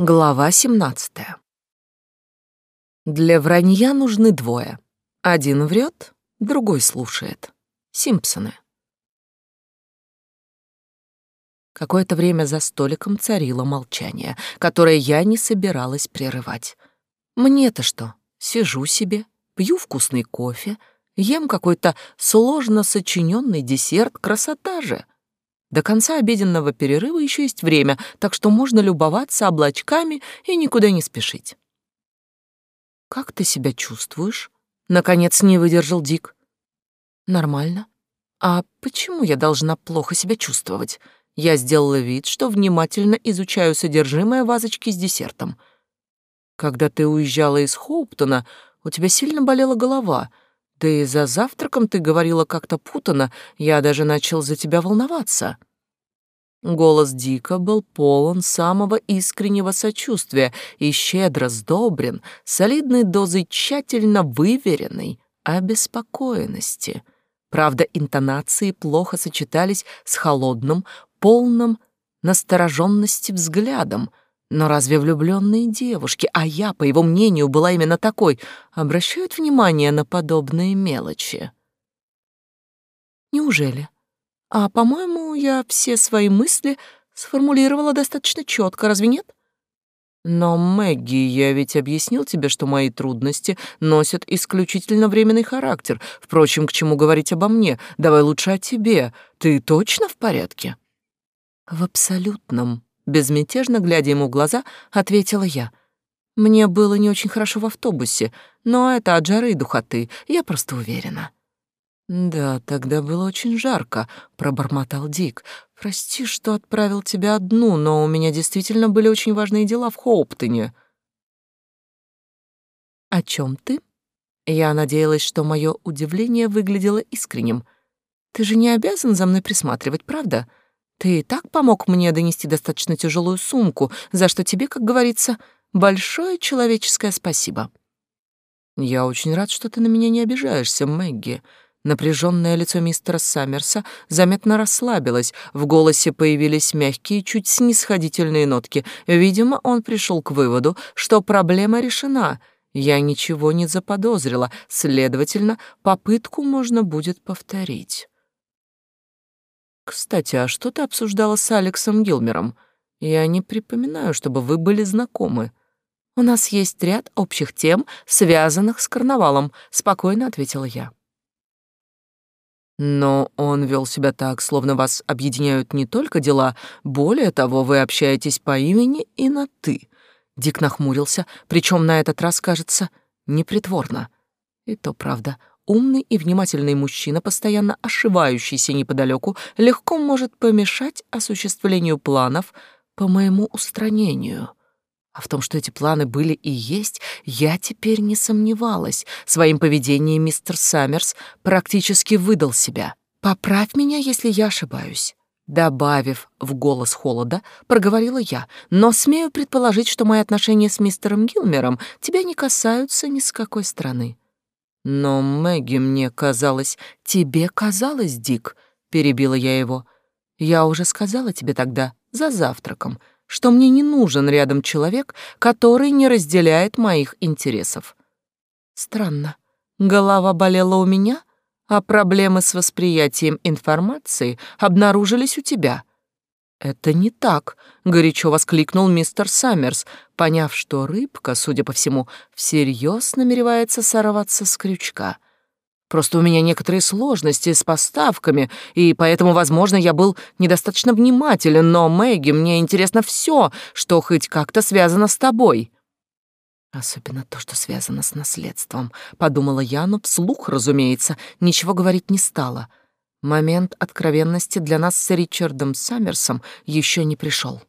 Глава 17. Для вранья нужны двое. Один врет, другой слушает. Симпсоны. Какое-то время за столиком царило молчание, которое я не собиралась прерывать. Мне-то что? Сижу себе, пью вкусный кофе, ем какой-то сложно сочиненный десерт, красота же — до конца обеденного перерыва еще есть время, так что можно любоваться облачками и никуда не спешить. «Как ты себя чувствуешь?» — наконец не выдержал Дик. «Нормально. А почему я должна плохо себя чувствовать?» Я сделала вид, что внимательно изучаю содержимое вазочки с десертом. «Когда ты уезжала из Хоуптона, у тебя сильно болела голова», да и за завтраком ты говорила как-то путано, я даже начал за тебя волноваться. Голос Дика был полон самого искреннего сочувствия и щедро сдобрен солидной дозой тщательно выверенной обеспокоенности. Правда, интонации плохо сочетались с холодным, полным настороженности взглядом — но разве влюбленные девушки, а я, по его мнению, была именно такой, обращают внимание на подобные мелочи? Неужели? А, по-моему, я все свои мысли сформулировала достаточно четко, разве нет? Но, Мэгги, я ведь объяснил тебе, что мои трудности носят исключительно временный характер. Впрочем, к чему говорить обо мне? Давай лучше о тебе. Ты точно в порядке? В абсолютном Безмятежно глядя ему в глаза, ответила я. Мне было не очень хорошо в автобусе, но это от жары и духоты, я просто уверена. «Да, тогда было очень жарко», — пробормотал Дик. «Прости, что отправил тебя одну, но у меня действительно были очень важные дела в Хоуптоне». «О чем ты?» Я надеялась, что мое удивление выглядело искренним. «Ты же не обязан за мной присматривать, правда? Ты и так помог мне донести достаточно тяжелую сумку, за что тебе, как говорится, большое человеческое спасибо. Я очень рад, что ты на меня не обижаешься, Мэгги. Напряженное лицо мистера Саммерса заметно расслабилось, в голосе появились мягкие, чуть снисходительные нотки. Видимо, он пришел к выводу, что проблема решена. Я ничего не заподозрила, следовательно, попытку можно будет повторить. Кстати, а что ты обсуждала с Алексом Гилмером? Я не припоминаю, чтобы вы были знакомы. У нас есть ряд общих тем, связанных с карнавалом, спокойно ответила я. Но он вел себя так, словно вас объединяют не только дела, более того, вы общаетесь по имени и на «ты». Дик нахмурился, причем на этот раз, кажется, непритворно. И то правда, умный и внимательный мужчина, постоянно ошивающийся неподалеку, легко может помешать осуществлению планов по моему устранению. А в том, что эти планы были и есть, я теперь не сомневалась. Своим поведением мистер Саммерс практически выдал себя. «Поправь меня, если я ошибаюсь». Добавив в голос холода, проговорила я, но смею предположить, что мои отношения с мистером Гилмером тебя не касаются ни с какой стороны. Но Мэгги мне казалось... Тебе казалось, Дик, перебила я его. Я уже сказала тебе тогда, за завтраком, что мне не нужен рядом человек, который не разделяет моих интересов. Странно. Голова болела у меня, а проблемы с восприятием информации обнаружились у тебя. «Это не так», — горячо воскликнул мистер Саммерс, поняв, что рыбка, судя по всему, всерьез намеревается сорваться с крючка. «Просто у меня некоторые сложности с поставками, и поэтому, возможно, я был недостаточно внимателен, но, Мэгги, мне интересно все, что хоть как-то связано с тобой». «Особенно то, что связано с наследством», — подумала я, но вслух, разумеется, ничего говорить не стала — Момент откровенности для нас с Ричардом Саммерсом еще не пришел.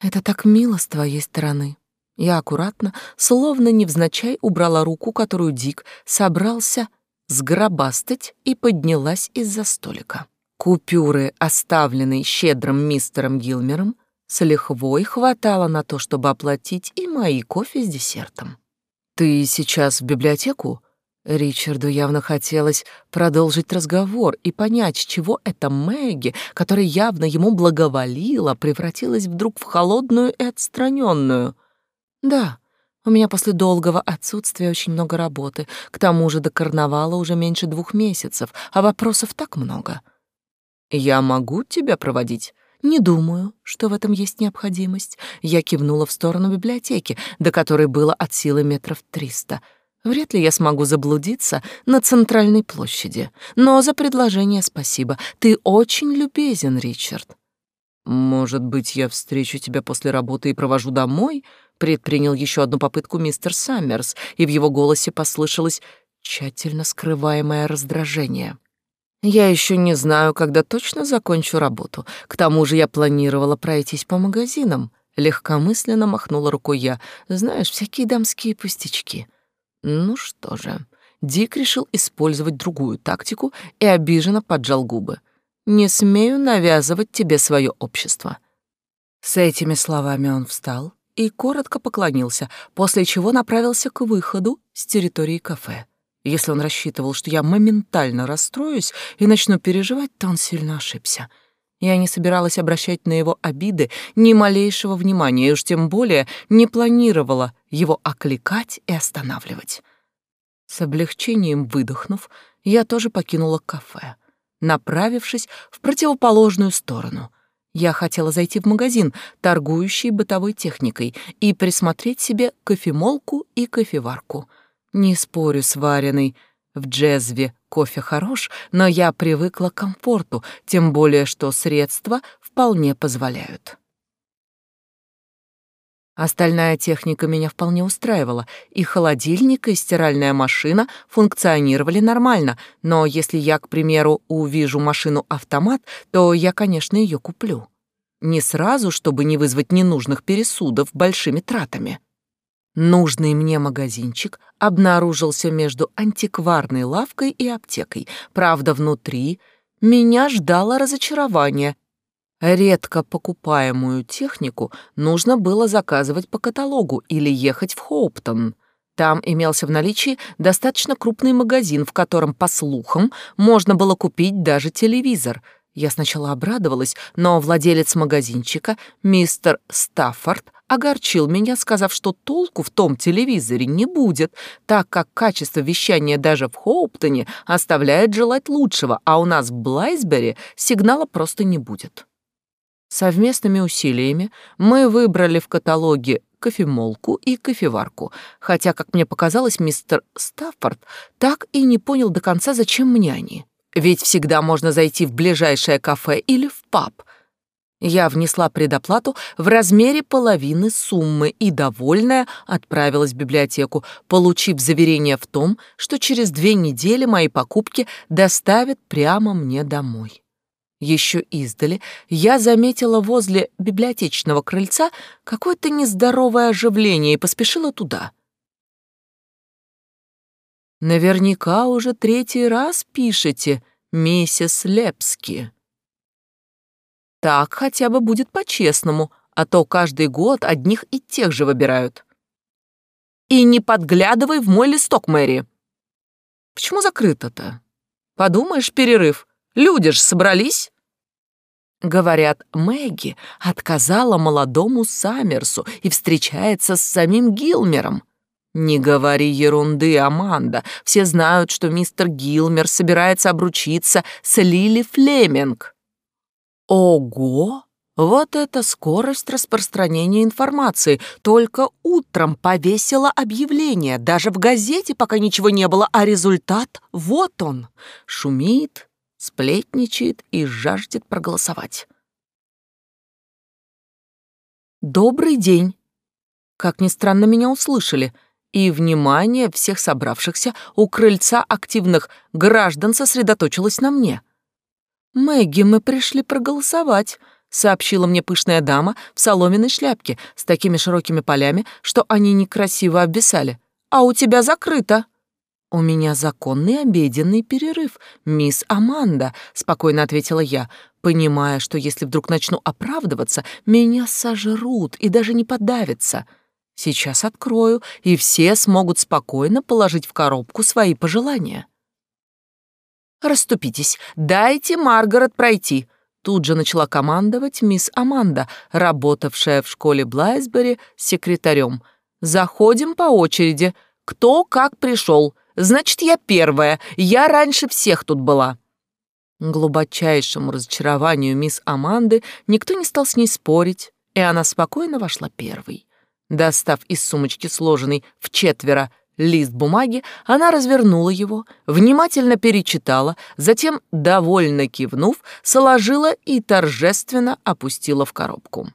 «Это так мило с твоей стороны». Я аккуратно, словно невзначай, убрала руку, которую Дик собрался сгробастать, и поднялась из-за столика. Купюры, оставленные щедрым мистером Гилмером, с лихвой хватало на то, чтобы оплатить и мои кофе с десертом. «Ты сейчас в библиотеку?» Ричарду явно хотелось продолжить разговор и понять, чего эта Мэгги, которая явно ему благоволила, превратилась вдруг в холодную и отстраненную. «Да, у меня после долгого отсутствия очень много работы. К тому же до карнавала уже меньше двух месяцев, а вопросов так много. Я могу тебя проводить?» «Не думаю, что в этом есть необходимость». Я кивнула в сторону библиотеки, до которой было от силы метров триста — Вряд ли я смогу заблудиться на центральной площади. Но за предложение спасибо. Ты очень любезен, Ричард. Может быть, я встречу тебя после работы и провожу домой? Предпринял еще одну попытку мистер Саммерс, и в его голосе послышалось тщательно скрываемое раздражение. Я еще не знаю, когда точно закончу работу. К тому же я планировала пройтись по магазинам. Легкомысленно махнула рукой я. Знаешь, всякие дамские пустячки. Ну что же, Дик решил использовать другую тактику и обиженно поджал губы. «Не смею навязывать тебе свое общество». С этими словами он встал и коротко поклонился, после чего направился к выходу с территории кафе. Если он рассчитывал, что я моментально расстроюсь и начну переживать, то он сильно ошибся. Я не собиралась обращать на его обиды ни малейшего внимания, и уж тем более не планировала его окликать и останавливать. С облегчением выдохнув, я тоже покинула кафе, направившись в противоположную сторону. Я хотела зайти в магазин, торгующий бытовой техникой, и присмотреть себе кофемолку и кофеварку. Не спорю с вареной в джезве кофе хорош, но я привыкла к комфорту, тем более что средства вполне позволяют. Остальная техника меня вполне устраивала, и холодильник, и стиральная машина функционировали нормально, но если я, к примеру, увижу машину-автомат, то я, конечно, ее куплю. Не сразу, чтобы не вызвать ненужных пересудов большими тратами. Нужный мне магазинчик обнаружился между антикварной лавкой и аптекой. Правда, внутри меня ждало разочарование — Редко покупаемую технику нужно было заказывать по каталогу или ехать в Хоуптон. Там имелся в наличии достаточно крупный магазин, в котором, по слухам, можно было купить даже телевизор. Я сначала обрадовалась, но владелец магазинчика, мистер Стаффорд, огорчил меня, сказав, что толку в том телевизоре не будет, так как качество вещания даже в Хоуптоне оставляет желать лучшего, а у нас в Блайсбери сигнала просто не будет. Совместными усилиями мы выбрали в каталоге кофемолку и кофеварку, хотя, как мне показалось, мистер Стаффорд так и не понял до конца, зачем мне они. Ведь всегда можно зайти в ближайшее кафе или в паб. Я внесла предоплату в размере половины суммы и, довольная, отправилась в библиотеку, получив заверение в том, что через две недели мои покупки доставят прямо мне домой. Еще издали я заметила возле библиотечного крыльца какое-то нездоровое оживление и поспешила туда. Наверняка уже третий раз пишете, миссис Лепски. Так хотя бы будет по-честному, а то каждый год одних и тех же выбирают. И не подглядывай в мой листок, Мэри. Почему закрыто-то? Подумаешь, перерыв. Люди ж собрались. Говорят, Мэгги отказала молодому Саммерсу и встречается с самим Гилмером. Не говори ерунды, Аманда. Все знают, что мистер Гилмер собирается обручиться с Лили Флеминг. Ого! Вот это скорость распространения информации. Только утром повесила объявление. Даже в газете пока ничего не было, а результат вот он. Шумит, сплетничает и жаждет проголосовать. «Добрый день!» Как ни странно, меня услышали, и внимание всех собравшихся у крыльца активных граждан сосредоточилось на мне. «Мэгги, мы пришли проголосовать», — сообщила мне пышная дама в соломенной шляпке с такими широкими полями, что они некрасиво обвисали. «А у тебя закрыто». «У меня законный обеденный перерыв, мисс Аманда», — спокойно ответила я, понимая, что если вдруг начну оправдываться, меня сожрут и даже не подавятся. Сейчас открою, и все смогут спокойно положить в коробку свои пожелания. «Раступитесь, дайте Маргарет пройти», Тут же начала командовать мисс Аманда, работавшая в школе Блайсбери секретарем. «Заходим по очереди. Кто как пришел. Значит, я первая. Я раньше всех тут была». Глубочайшему разочарованию мисс Аманды никто не стал с ней спорить, и она спокойно вошла первой. Достав из сумочки сложенный в четверо лист бумаги, она развернула его, внимательно перечитала, затем, довольно кивнув, сложила и торжественно опустила в коробку.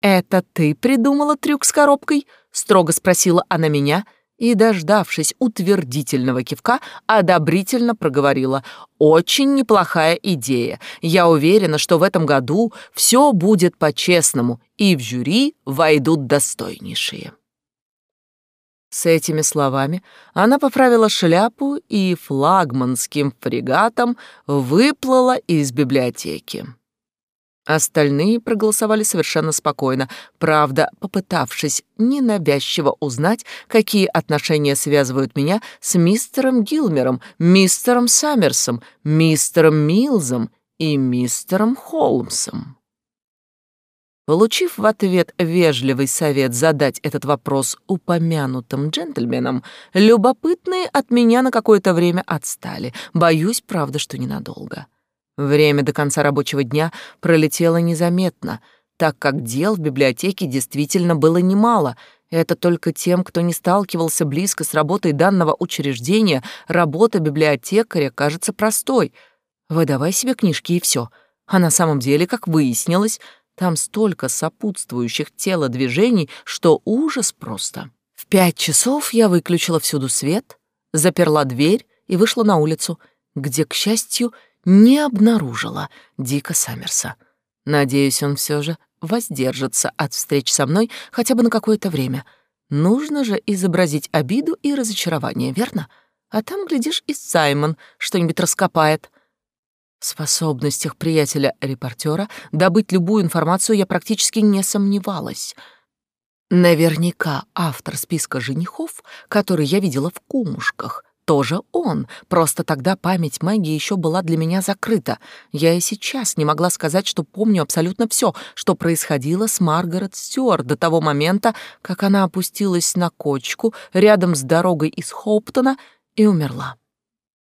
«Это ты придумала трюк с коробкой?» — строго спросила она меня и, дождавшись утвердительного кивка, одобрительно проговорила. «Очень неплохая идея. Я уверена, что в этом году все будет по-честному, и в жюри войдут достойнейшие». С этими словами она поправила шляпу и флагманским фрегатом выплыла из библиотеки. Остальные проголосовали совершенно спокойно, правда, попытавшись ненавязчиво узнать, какие отношения связывают меня с мистером Гилмером, мистером Саммерсом, мистером Милзом и мистером Холмсом. Получив в ответ вежливый совет задать этот вопрос упомянутым джентльменам, любопытные от меня на какое-то время отстали. Боюсь, правда, что ненадолго. Время до конца рабочего дня пролетело незаметно, так как дел в библиотеке действительно было немало. Это только тем, кто не сталкивался близко с работой данного учреждения, работа библиотекаря кажется простой. Выдавай себе книжки и все. А на самом деле, как выяснилось, там столько сопутствующих телодвижений, что ужас просто. В пять часов я выключила всюду свет, заперла дверь и вышла на улицу, где, к счастью, не обнаружила Дика Саммерса. Надеюсь, он все же воздержится от встреч со мной хотя бы на какое-то время. Нужно же изобразить обиду и разочарование, верно? А там, глядишь, и Саймон что-нибудь раскопает. В способностях приятеля-репортера добыть любую информацию я практически не сомневалась. Наверняка автор списка женихов, который я видела в кумушках, тоже он. Просто тогда память магии еще была для меня закрыта. Я и сейчас не могла сказать, что помню абсолютно все, что происходило с Маргарет Стюарт до того момента, как она опустилась на кочку рядом с дорогой из Хоуптона и умерла.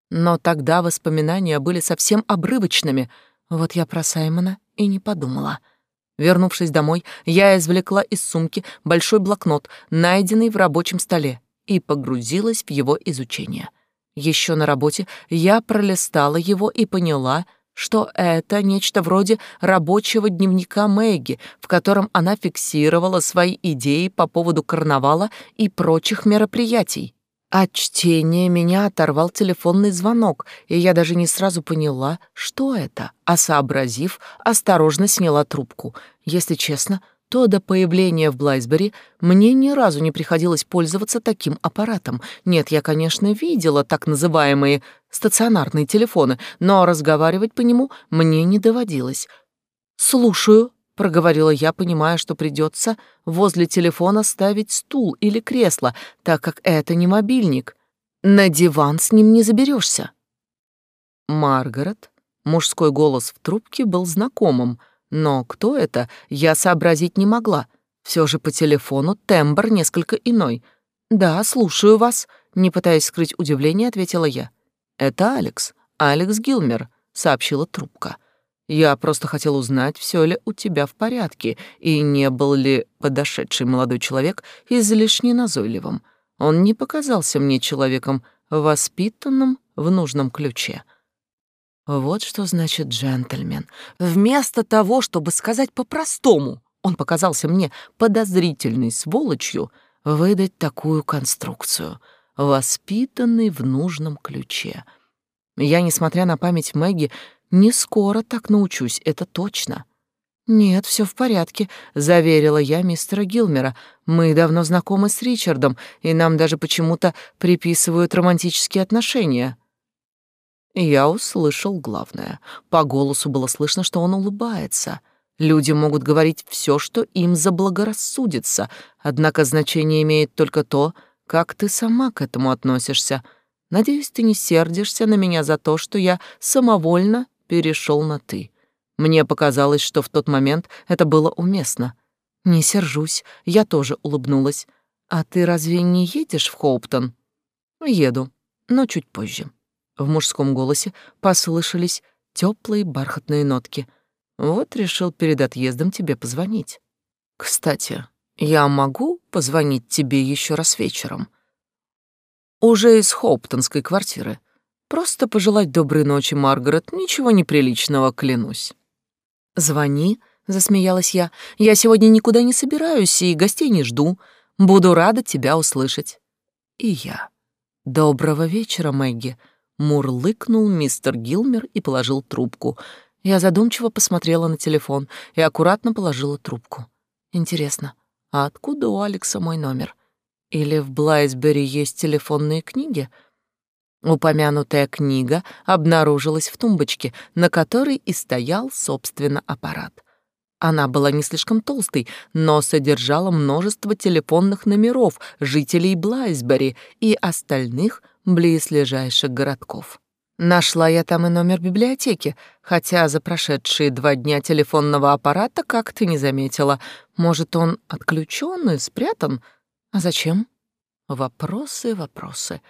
Но тогда воспоминания были совсем обрывочными. Вот я про Саймона и не подумала. Вернувшись домой, я извлекла из сумки большой блокнот, найденный в рабочем столе, и погрузилась в его изучение. Еще на работе я пролистала его и поняла, что это нечто вроде рабочего дневника Мэгги, в котором она фиксировала свои идеи по поводу карнавала и прочих мероприятий. От чтения меня оторвал телефонный звонок, и я даже не сразу поняла, что это, а сообразив, осторожно сняла трубку. Если честно, то до появления в Блайсбери мне ни разу не приходилось пользоваться таким аппаратом. Нет, я, конечно, видела так называемые стационарные телефоны, но разговаривать по нему мне не доводилось. «Слушаю», — проговорила я, понимая, что придется возле телефона ставить стул или кресло, так как это не мобильник. На диван с ним не заберешься. Маргарет, мужской голос в трубке был знакомым, но кто это, я сообразить не могла. Все же по телефону тембр несколько иной. «Да, слушаю вас», — не пытаясь скрыть удивление, ответила я. «Это Алекс, Алекс Гилмер», — сообщила трубка. Я просто хотел узнать, все ли у тебя в порядке, и не был ли подошедший молодой человек излишне назойливым. Он не показался мне человеком, воспитанным в нужном ключе. Вот что значит джентльмен. Вместо того, чтобы сказать по-простому, он показался мне подозрительной сволочью, выдать такую конструкцию, воспитанный в нужном ключе. Я, несмотря на память Мэгги, не скоро так научусь, это точно. Нет, все в порядке, заверила я мистера Гилмера. Мы давно знакомы с Ричардом, и нам даже почему-то приписывают романтические отношения. Я услышал главное. По голосу было слышно, что он улыбается. Люди могут говорить все, что им заблагорассудится, однако значение имеет только то, как ты сама к этому относишься. Надеюсь, ты не сердишься на меня за то, что я самовольно перешел на «ты». Мне показалось, что в тот момент это было уместно. Не сержусь, я тоже улыбнулась. А ты разве не едешь в Хоуптон? Еду, но чуть позже. В мужском голосе послышались теплые бархатные нотки. Вот решил перед отъездом тебе позвонить. Кстати, я могу позвонить тебе еще раз вечером? Уже из Хоуптонской квартиры. Просто пожелать доброй ночи, Маргарет, ничего неприличного, клянусь. Звони, засмеялась я. Я сегодня никуда не собираюсь и гостей не жду. Буду рада тебя услышать. И я. Доброго вечера, Мэгги. Мурлыкнул мистер Гилмер и положил трубку. Я задумчиво посмотрела на телефон и аккуратно положила трубку. Интересно, а откуда у Алекса мой номер? Или в Блайсбери есть телефонные книги? Упомянутая книга обнаружилась в тумбочке, на которой и стоял, собственно, аппарат. Она была не слишком толстой, но содержала множество телефонных номеров жителей Блайсбери и остальных близлежащих городков. Нашла я там и номер библиотеки, хотя за прошедшие два дня телефонного аппарата как-то не заметила. Может, он отключен и спрятан? А зачем? Вопросы, вопросы.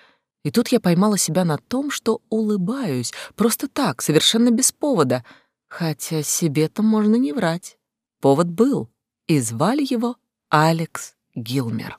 И тут я поймала себя на том, что улыбаюсь, просто так, совершенно без повода. Хотя себе-то можно не врать. Повод был, и звали его Алекс Гилмер.